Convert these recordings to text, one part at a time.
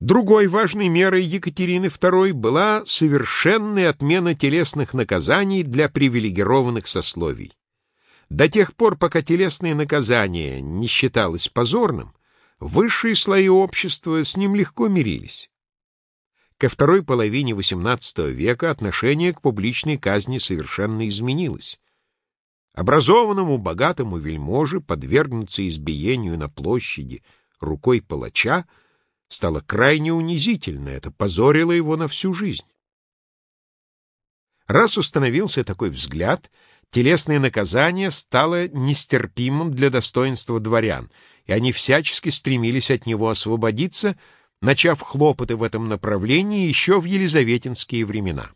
Другой важной мерой Екатерины II была совершенная отмена телесных наказаний для привилегированных сословий. До тех пор, пока телесное наказание не считалось позорным, высшие слои общества с ним легко мирились. Ко второй половине XVIII века отношение к публичной казни совершенно изменилось. Образованному, богатому вельможе подвергнуться избиению на площади рукой палача — стало крайне унизительно, это позорило его на всю жизнь. Раз установился такой взгляд, телесное наказание стало нестерпимым для достоинства дворян, и они всячески стремились от него освободиться, начав хлопоты в этом направлении еще в елизаветинские времена.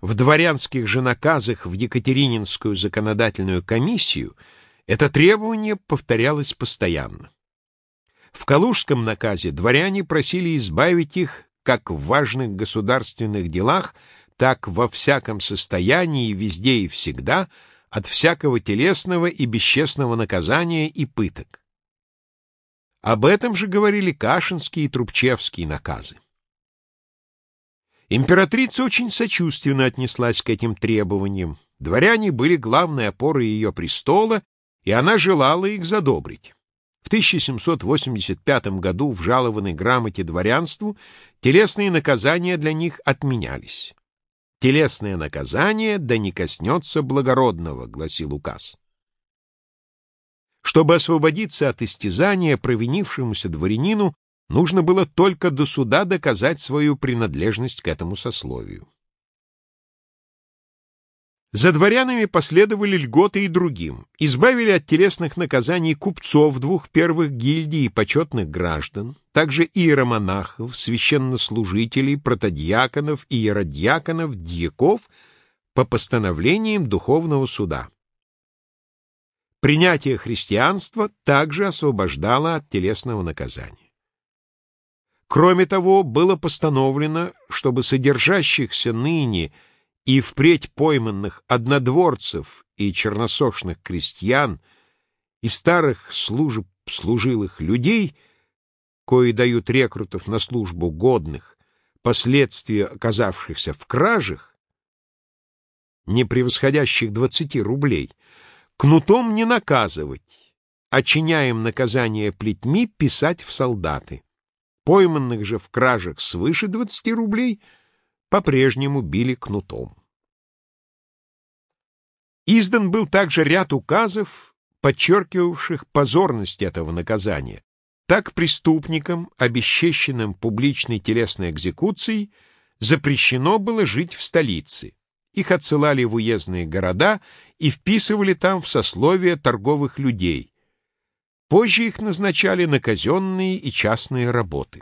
В дворянских же наказах в Екатерининскую законодательную комиссию это требование повторялось постоянно. В Калужском наказе дворяне просили избавить их как в важных государственных делах, так во всяком состоянии, везде и всегда, от всякого телесного и бесчестного наказания и пыток. Об этом же говорили Кашинские и Трубчевские наказы. Императрица очень сочувственно отнеслась к этим требованиям. Дворяне были главной опорой ее престола, и она желала их задобрить. В 1785 году в жалованной грамоте дворянству телесные наказания для них отменялись. «Телесное наказание да не коснется благородного», — гласил указ. Чтобы освободиться от истязания провинившемуся дворянину, нужно было только до суда доказать свою принадлежность к этому сословию. За дворянами последовали льготы и другим, избавили от телесных наказаний купцов двух первых гильдий и почетных граждан, также иеромонахов, священнослужителей, протодиаконов, иеродиаконов, дьяков по постановлениям духовного суда. Принятие христианства также освобождало от телесного наказания. Кроме того, было постановлено, чтобы содержащихся ныне – и впредь пойманных однодворцев и черносошных крестьян и старых служб служилых людей, кои дают рекрутов на службу годных, последствия оказавшихся в кражах, не превосходящих двадцати рублей, кнутом не наказывать, а наказание плетьми писать в солдаты. Пойманных же в кражах свыше двадцати рублей — по-прежнему били кнутом. Издан был также ряд указов, подчеркивавших позорность этого наказания. Так преступникам, обесчещенным публичной телесной экзекуцией, запрещено было жить в столице. Их отсылали в уездные города и вписывали там в сословие торговых людей. Позже их назначали на казенные и частные работы.